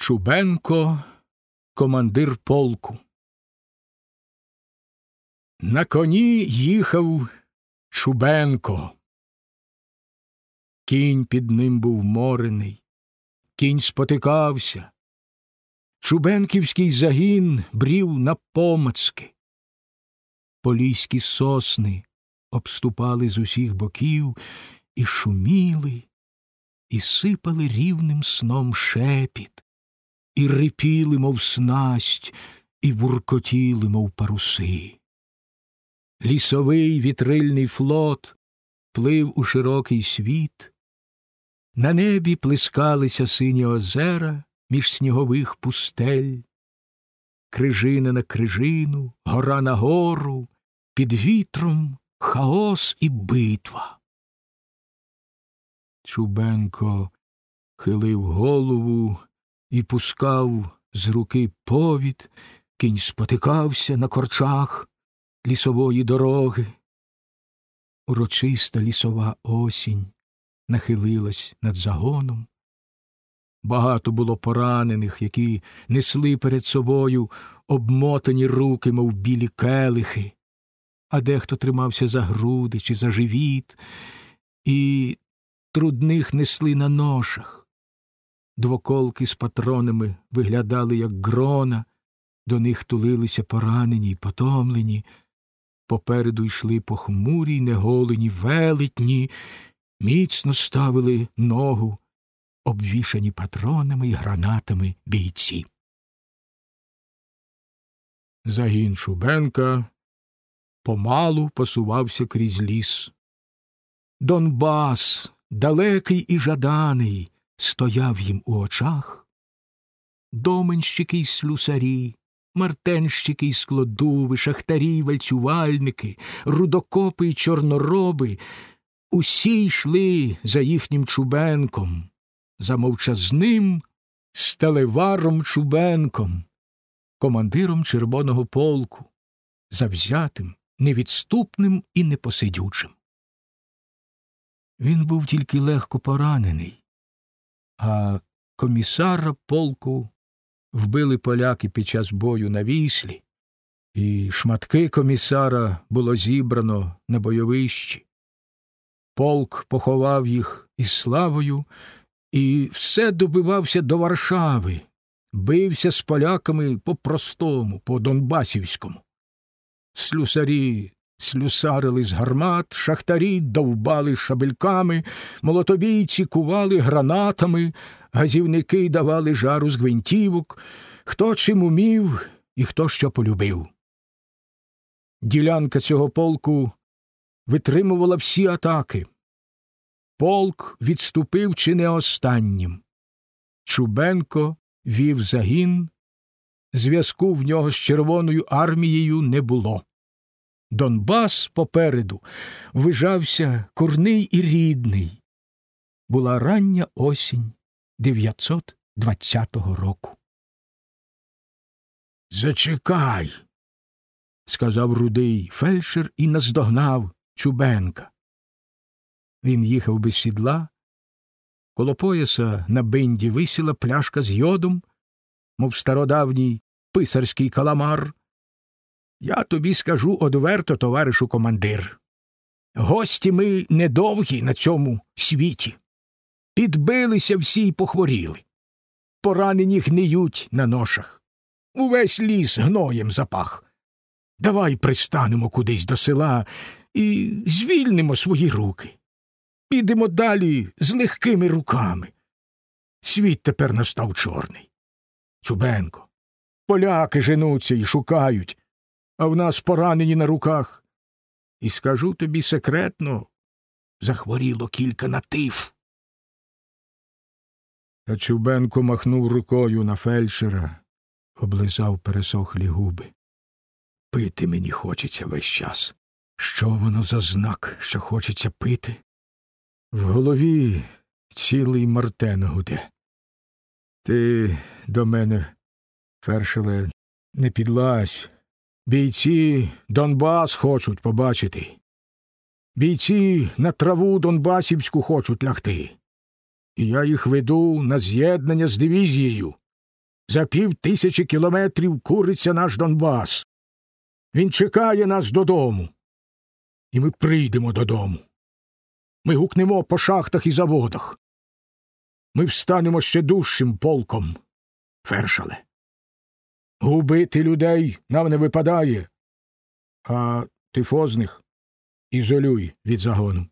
Чубенко, командир полку. На коні їхав Чубенко. Кінь під ним був морений, кінь спотикався. Чубенківський загін брів на помацки. Поліські сосни обступали з усіх боків і шуміли, і сипали рівним сном шепіт і рипіли, мов снасть, і буркотіли, мов паруси. Лісовий вітрильний флот плив у широкий світ, на небі плескалися сині озера між снігових пустель, крижина на крижину, гора на гору, під вітром хаос і битва. Чубенко хилив голову і пускав з руки повід, кінь спотикався на корчах лісової дороги. Урочиста лісова осінь нахилилась над загоном. Багато було поранених, які несли перед собою обмотані руки, мов білі келихи, а дехто тримався за груди чи за живіт, і трудних несли на ношах. Двоколки з патронами виглядали, як грона, до них тулилися поранені й потомлені, попереду йшли похмурі й неголені, велетні, міцно ставили ногу, обвішані патронами й гранатами бійці. Загін Шубенка помалу посувався крізь ліс. Донбас, далекий і жаданий, стояв їм у очах. Доменщики й слюсарі, мартенщики й складуви, шахтарі, вальцювальники, рудокопи й чорнороби, усі йшли за їхнім чубенком, за мовчазним стелеваром Чубенком, командиром червоного полку, завзятим, невідступним і непосидючим. Він був тільки легко поранений а комісара полку вбили поляки під час бою на віслі, і шматки комісара було зібрано на бойовищі. Полк поховав їх із славою і все добивався до Варшави, бився з поляками по простому, по Донбасівському. Слюсарі слюсарили з гармат, шахтарі довбали шабельками, молотобійці кували гранатами, газівники давали жару з гвинтівок, хто чим умів і хто що полюбив. Ділянка цього полку витримувала всі атаки. Полк відступив чи не останнім. Чубенко вів загін, зв'язку в нього з Червоною армією не було. Донбас попереду вижався курний і рідний. Була рання осінь 920 року. Зачекай, сказав рудий фельдшер і наздогнав Чубенка. Він їхав без сідла. Коло пояса на бинді висіла пляшка з йодом, мов стародавній писарський каламар. Я тобі скажу одверто, товаришу командир. Гості ми недовгі на цьому світі. Підбилися всі й похворіли. Поранені гниють на ношах. Увесь ліс гноєм запах. Давай пристанемо кудись до села і звільнимо свої руки. Підемо далі з легкими руками. Світ тепер настав чорний. Чубенко. Поляки женуться і шукають а в нас поранені на руках. І скажу тобі секретно захворіло кілька на тиф. Та Чубенко махнув рукою на фельдшера, облизав пересохлі губи. Пити мені хочеться весь час. Що воно за знак, що хочеться пити? В голові цілий мартен гуде. Ти до мене, фершеле, не підлазь. Бійці Донбас хочуть побачити. Бійці на траву Донбасівську хочуть лягти. І я їх веду на з'єднання з дивізією. За пів тисячі кілометрів куриться наш Донбас. Він чекає нас додому. І ми прийдемо додому. Ми гукнемо по шахтах і заводах. Ми встанемо ще дужчим полком. Фершале. Губити людей нам не випадає, а тифозних ізолюй від загону.